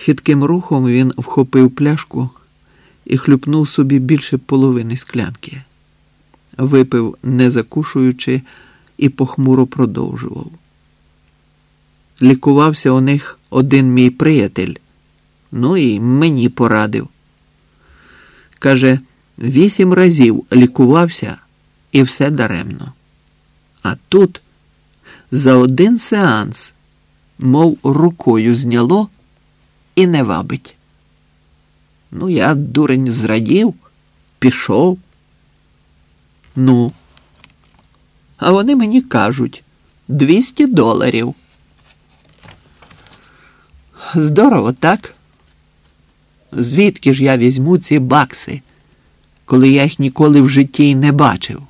Хитким рухом він вхопив пляшку і хлюпнув собі більше половини склянки. Випив, не закушуючи, і похмуро продовжував. Лікувався у них один мій приятель, ну і мені порадив. Каже, вісім разів лікувався і все даремно. А тут за один сеанс, мов рукою зняло і не вабить. Ну, я, дурень, зрадів, пішов. Ну, а вони мені кажуть 200 доларів. Здорово, так? Звідки ж я візьму ці бакси, коли я їх ніколи в житті й не бачив?